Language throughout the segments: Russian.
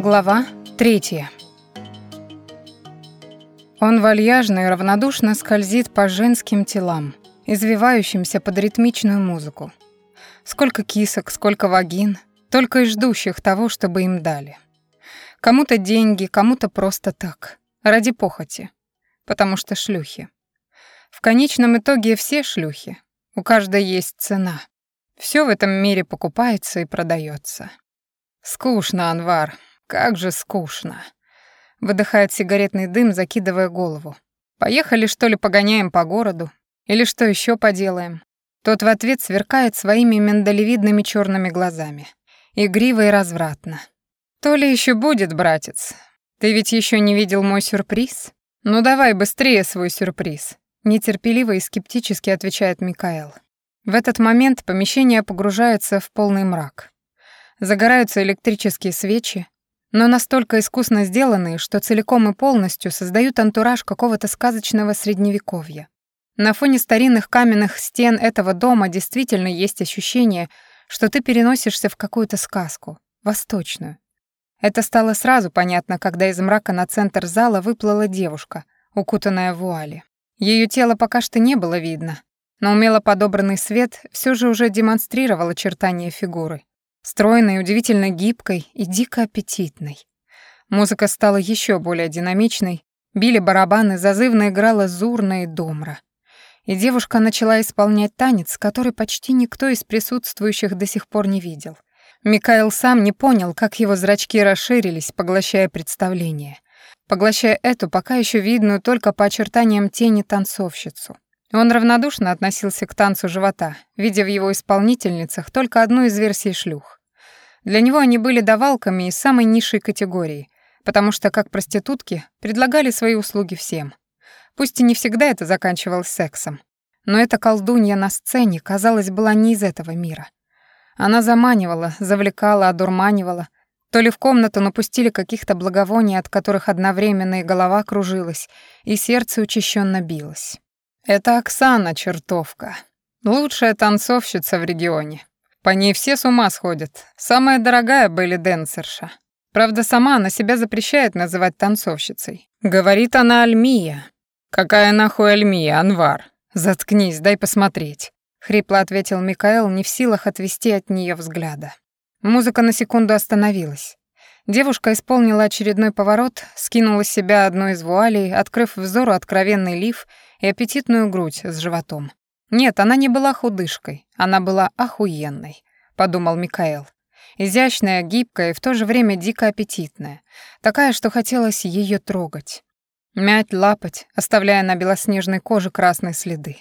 Глава третья. Он вальяжно и равнодушно скользит по женским телам, извивающимся под ритмичную музыку. Сколько кисок, сколько вагин, только и ждущих того, чтобы им дали. Кому-то деньги, кому-то просто так, ради похоти, потому что шлюхи. В конечном итоге все шлюхи, у каждой есть цена. Все в этом мире покупается и продается. Скучно, Анвар, как же скучно. Выдыхает сигаретный дым, закидывая голову. Поехали, что ли, погоняем по городу? Или что еще поделаем? Тот в ответ сверкает своими миндалевидными черными глазами. Игриво и развратно. То ли еще будет, братец. Ты ведь еще не видел мой сюрприз? Ну давай быстрее свой сюрприз. Нетерпеливо и скептически отвечает Микаэл. В этот момент помещение погружается в полный мрак. Загораются электрические свечи, но настолько искусно сделанные, что целиком и полностью создают антураж какого-то сказочного средневековья. На фоне старинных каменных стен этого дома действительно есть ощущение, что ты переносишься в какую-то сказку, восточную. Это стало сразу понятно, когда из мрака на центр зала выплыла девушка, укутанная в вуали. Ее тело пока что не было видно, но умело подобранный свет все же уже демонстрировал очертания фигуры стройной, удивительно гибкой и дико аппетитной. Музыка стала еще более динамичной, били барабаны, зазывно играла зурна и домра. И девушка начала исполнять танец, который почти никто из присутствующих до сих пор не видел. Микаэл сам не понял, как его зрачки расширились, поглощая представление, поглощая эту пока еще видную только по очертаниям тени танцовщицу. Он равнодушно относился к танцу живота, видя в его исполнительницах только одну из версий шлюх. Для него они были давалками из самой низшей категории, потому что, как проститутки, предлагали свои услуги всем. Пусть и не всегда это заканчивалось сексом, но эта колдунья на сцене, казалось, была не из этого мира. Она заманивала, завлекала, одурманивала. То ли в комнату напустили каких-то благовоний, от которых одновременно и голова кружилась, и сердце учащенно билось. Это Оксана чертовка. Лучшая танцовщица в регионе. По ней все с ума сходят. Самая дорогая были Денсерша. Правда, сама она себя запрещает называть танцовщицей. Говорит она Альмия. Какая нахуй Альмия, Анвар? Заткнись, дай посмотреть. Хрипло ответил Микаэл, не в силах отвести от нее взгляда. Музыка на секунду остановилась. Девушка исполнила очередной поворот, скинула с себя одну из вуалей, открыв взору откровенный лиф и аппетитную грудь с животом. Нет, она не была худышкой, она была охуенной, подумал Микаэл. Изящная, гибкая и в то же время дико аппетитная, такая, что хотелось ее трогать. Мять, лапать, оставляя на белоснежной коже красные следы.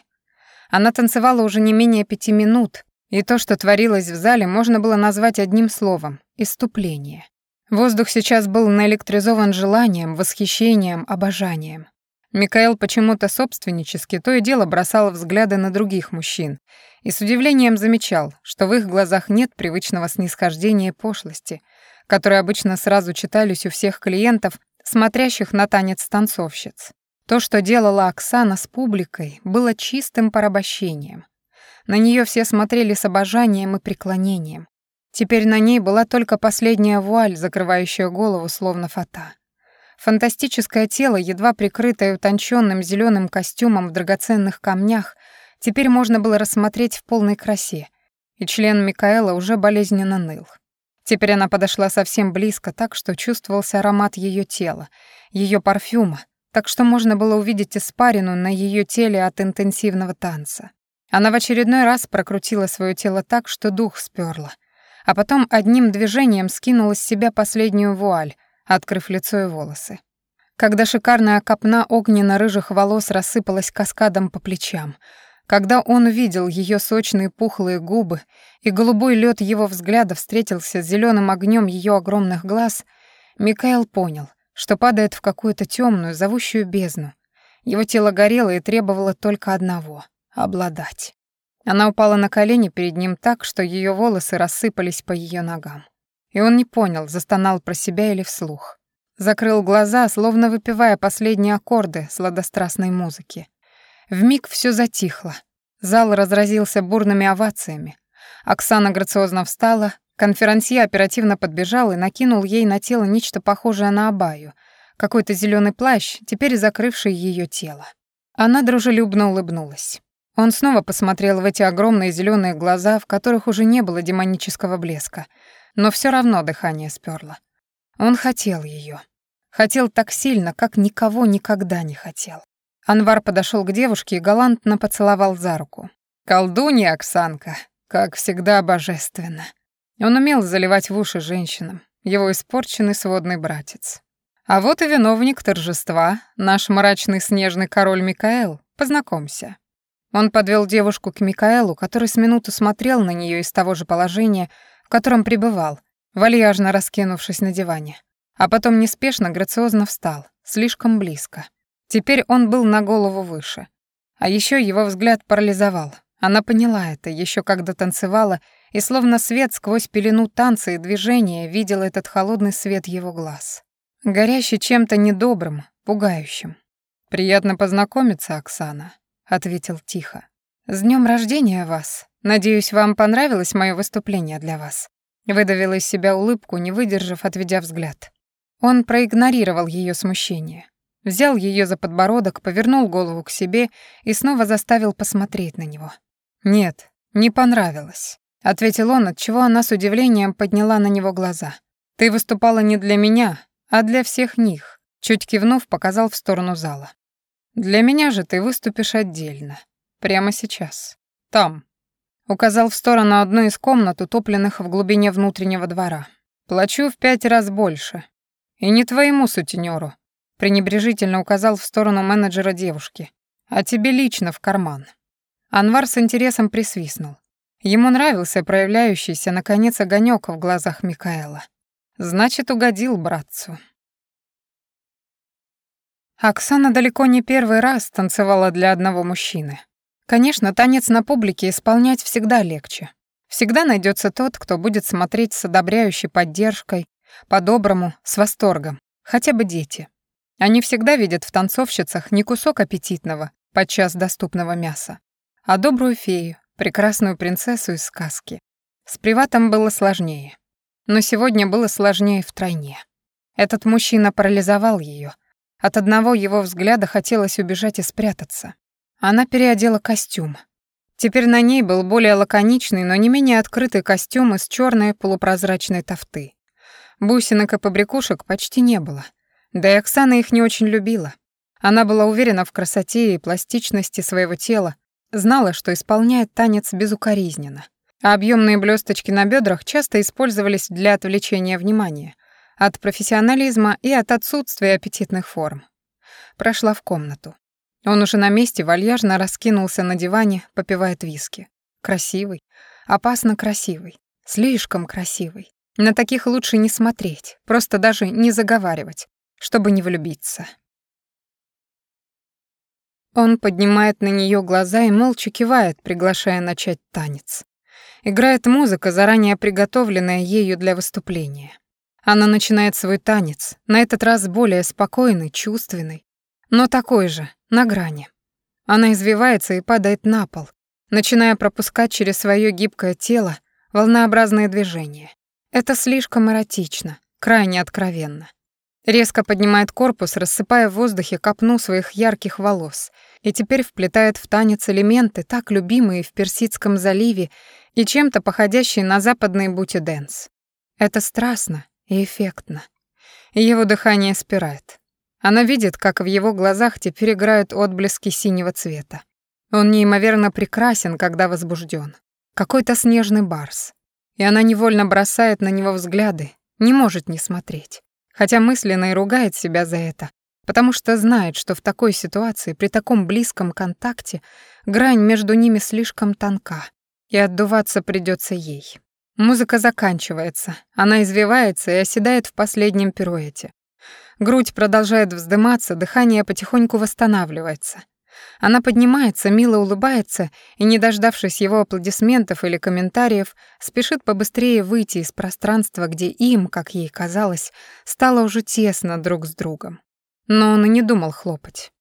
Она танцевала уже не менее пяти минут, и то, что творилось в зале, можно было назвать одним словом — иступление. Воздух сейчас был наэлектризован желанием, восхищением, обожанием. Микаэл почему-то собственнически то и дело бросал взгляды на других мужчин и с удивлением замечал, что в их глазах нет привычного снисхождения и пошлости, которые обычно сразу читались у всех клиентов, смотрящих на танец танцовщиц. То, что делала Оксана с публикой, было чистым порабощением. На нее все смотрели с обожанием и преклонением. Теперь на ней была только последняя вуаль, закрывающая голову, словно фата. Фантастическое тело, едва прикрытое утонченным зеленым костюмом в драгоценных камнях, теперь можно было рассмотреть в полной красе, и член Микаэла уже болезненно ныл. Теперь она подошла совсем близко, так что чувствовался аромат ее тела, ее парфюма, так что можно было увидеть испарину на ее теле от интенсивного танца. Она в очередной раз прокрутила свое тело так, что дух сперла, а потом одним движением скинула с себя последнюю вуаль, открыв лицо и волосы. Когда шикарная копна огненно-рыжих волос рассыпалась каскадом по плечам, когда он увидел ее сочные пухлые губы и голубой лед его взгляда встретился с зеленым огнем ее огромных глаз, Микаэл понял, что падает в какую-то темную, зовущую бездну. Его тело горело и требовало только одного — обладать. Она упала на колени перед ним так, что ее волосы рассыпались по ее ногам. И он не понял, застонал про себя или вслух. Закрыл глаза, словно выпивая последние аккорды сладострастной музыки. Вмиг все затихло. Зал разразился бурными овациями. Оксана грациозно встала, конферансье оперативно подбежал и накинул ей на тело нечто похожее на абаю, какой-то зеленый плащ, теперь закрывший ее тело. Она дружелюбно улыбнулась. Он снова посмотрел в эти огромные зеленые глаза, в которых уже не было демонического блеска, но все равно дыхание сперло. Он хотел ее, Хотел так сильно, как никого никогда не хотел. Анвар подошел к девушке и галантно поцеловал за руку. «Колдунья, Оксанка, как всегда божественно». Он умел заливать в уши женщинам, его испорченный сводный братец. А вот и виновник торжества, наш мрачный снежный король Микаэл. Познакомься. Он подвел девушку к Микаэлу, который с минуту смотрел на нее из того же положения, в котором пребывал, вальяжно раскинувшись на диване. А потом неспешно, грациозно встал, слишком близко. Теперь он был на голову выше. А еще его взгляд парализовал. Она поняла это, еще когда танцевала, и словно свет сквозь пелену танца и движения видел этот холодный свет его глаз. Горящий чем-то недобрым, пугающим. «Приятно познакомиться, Оксана», — ответил тихо. «С днем рождения вас. Надеюсь, вам понравилось мое выступление для вас». Выдавила из себя улыбку, не выдержав, отведя взгляд. Он проигнорировал ее смущение. Взял ее за подбородок, повернул голову к себе и снова заставил посмотреть на него. «Нет, не понравилось», — ответил он, отчего она с удивлением подняла на него глаза. «Ты выступала не для меня, а для всех них», — чуть кивнув, показал в сторону зала. «Для меня же ты выступишь отдельно. Прямо сейчас. Там». Указал в сторону одной из комнат, утопленных в глубине внутреннего двора. «Плачу в пять раз больше. И не твоему сутенеру, пренебрежительно указал в сторону менеджера девушки. «А тебе лично в карман». Анвар с интересом присвистнул. Ему нравился проявляющийся, наконец, огонек в глазах Микаэла. Значит, угодил братцу. Оксана далеко не первый раз танцевала для одного мужчины. Конечно, танец на публике исполнять всегда легче. Всегда найдется тот, кто будет смотреть с одобряющей поддержкой, по-доброму, с восторгом, хотя бы дети. Они всегда видят в танцовщицах не кусок аппетитного, подчас доступного мяса, а добрую фею, прекрасную принцессу из сказки. С приватом было сложнее. Но сегодня было сложнее втройне. Этот мужчина парализовал ее. От одного его взгляда хотелось убежать и спрятаться. Она переодела костюм. Теперь на ней был более лаконичный, но не менее открытый костюм из черной полупрозрачной тофты. Бусинок и побрякушек почти не было — да и Оксана их не очень любила. Она была уверена в красоте и пластичности своего тела, знала, что исполняет танец безукоризненно. А объемные блесточки на бедрах часто использовались для отвлечения внимания от профессионализма и от отсутствия аппетитных форм. Прошла в комнату. Он уже на месте вальяжно раскинулся на диване, попивает виски. Красивый, опасно красивый, слишком красивый. На таких лучше не смотреть, просто даже не заговаривать чтобы не влюбиться. Он поднимает на нее глаза и молча кивает, приглашая начать танец. Играет музыка, заранее приготовленная ею для выступления. Она начинает свой танец, на этот раз более спокойный, чувственный, но такой же, на грани. Она извивается и падает на пол, начиная пропускать через свое гибкое тело волнообразные движения. Это слишком эротично, крайне откровенно. Резко поднимает корпус, рассыпая в воздухе копну своих ярких волос, и теперь вплетает в танец элементы, так любимые в Персидском заливе и чем-то походящие на западный бути-дэнс. Это страстно и эффектно. Его дыхание спирает. Она видит, как в его глазах теперь играют отблески синего цвета. Он неимоверно прекрасен, когда возбужден. Какой-то снежный барс. И она невольно бросает на него взгляды, не может не смотреть хотя мысленно и ругает себя за это, потому что знает, что в такой ситуации, при таком близком контакте, грань между ними слишком тонка, и отдуваться придется ей. Музыка заканчивается, она извивается и оседает в последнем пируэте. Грудь продолжает вздыматься, дыхание потихоньку восстанавливается. Она поднимается, мило улыбается и, не дождавшись его аплодисментов или комментариев, спешит побыстрее выйти из пространства, где им, как ей казалось, стало уже тесно друг с другом. Но он и не думал хлопать.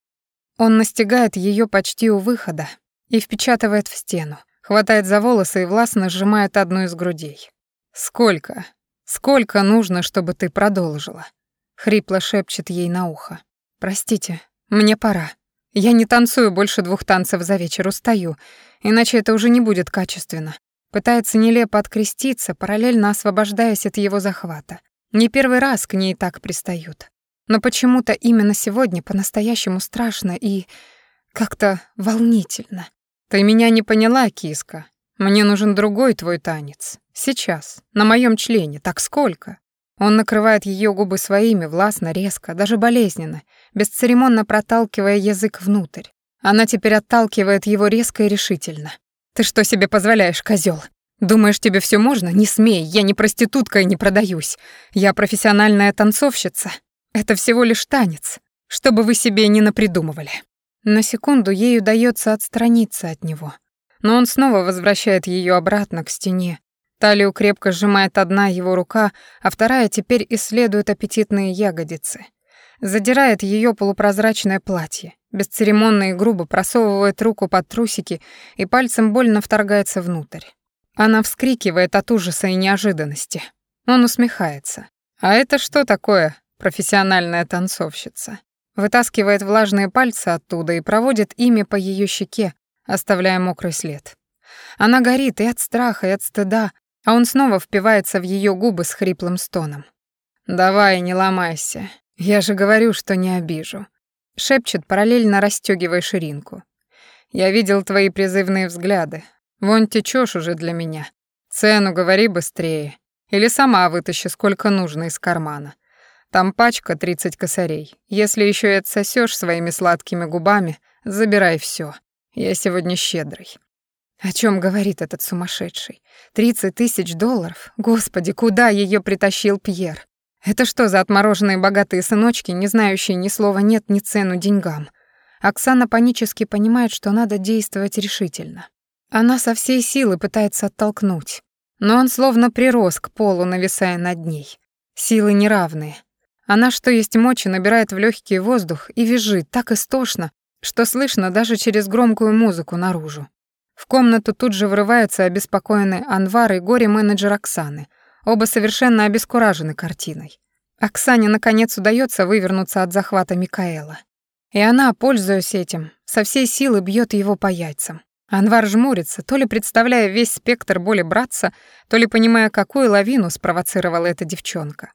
Он настигает ее почти у выхода, и впечатывает в стену, хватает за волосы и властно сжимает одну из грудей. «Сколько? Сколько нужно, чтобы ты продолжила?» Хрипло шепчет ей на ухо. «Простите, мне пора. Я не танцую больше двух танцев за вечер, устаю, иначе это уже не будет качественно». Пытается нелепо откреститься, параллельно освобождаясь от его захвата. Не первый раз к ней так пристают. Но почему-то именно сегодня по-настоящему страшно и как-то волнительно. Ты меня не поняла, киска. Мне нужен другой твой танец. Сейчас, на моем члене. Так сколько? Он накрывает ее губы своими, властно, резко, даже болезненно, бесцеремонно проталкивая язык внутрь. Она теперь отталкивает его резко и решительно. «Ты что себе позволяешь, козел? Думаешь, тебе все можно? Не смей, я не проститутка и не продаюсь. Я профессиональная танцовщица. Это всего лишь танец, чтобы вы себе не напридумывали. На секунду ей удается отстраниться от него, но он снова возвращает ее обратно к стене. Талию крепко сжимает одна его рука, а вторая теперь исследует аппетитные ягодицы. Задирает ее полупрозрачное платье, бесцеремонно и грубо просовывает руку под трусики и пальцем больно вторгается внутрь. Она вскрикивает от ужаса и неожиданности. Он усмехается. «А это что такое, профессиональная танцовщица?» Вытаскивает влажные пальцы оттуда и проводит ими по ее щеке, оставляя мокрый след. Она горит и от страха, и от стыда, а он снова впивается в ее губы с хриплым стоном. «Давай, не ломайся. Я же говорю, что не обижу», — шепчет, параллельно расстёгивая ширинку. «Я видел твои призывные взгляды, Вон течешь уже для меня. Цену говори быстрее. Или сама вытащи сколько нужно из кармана. Там пачка 30 косарей. Если еще и отсосешь своими сладкими губами, забирай все. Я сегодня щедрый. О чем говорит этот сумасшедший? 30 тысяч долларов? Господи, куда ее притащил Пьер? Это что за отмороженные богатые сыночки, не знающие ни слова «нет», ни цену деньгам? Оксана панически понимает, что надо действовать решительно. Она со всей силы пытается оттолкнуть, но он словно прирос к полу, нависая над ней. Силы неравные. Она, что есть мочи, набирает в легкий воздух и визжит так истошно, что слышно даже через громкую музыку наружу. В комнату тут же врываются обеспокоенный Анвар и горе-менеджер Оксаны. Оба совершенно обескуражены картиной. Оксане, наконец, удается вывернуться от захвата Микаэла. И она, пользуясь этим, со всей силы бьет его по яйцам. Анвар жмурится, то ли представляя весь спектр боли братца, то ли понимая, какую лавину спровоцировала эта девчонка.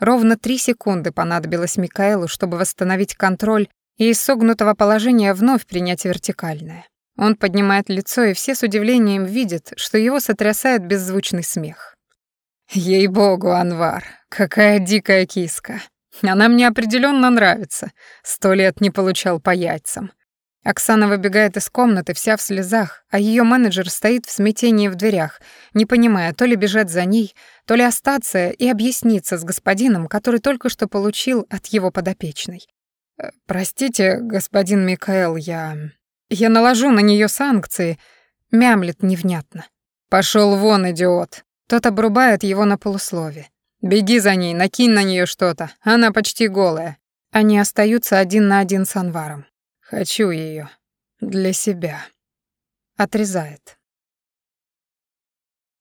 Ровно три секунды понадобилось Микаэлу, чтобы восстановить контроль и из согнутого положения вновь принять вертикальное. Он поднимает лицо, и все с удивлением видят, что его сотрясает беззвучный смех. «Ей-богу, Анвар, какая дикая киска! Она мне определенно нравится. Сто лет не получал по яйцам. Оксана выбегает из комнаты вся в слезах, а ее менеджер стоит в смятении в дверях, не понимая, то ли бежать за ней, то ли остаться и объясниться с господином, который только что получил от его подопечной. «Э, «Простите, господин Микаэл, я... я наложу на нее санкции», — мямлет невнятно. Пошел вон, идиот!» Тот обрубает его на полуслове. «Беги за ней, накинь на нее что-то, она почти голая». Они остаются один на один с Анваром. Хочу ее для себя. Отрезает.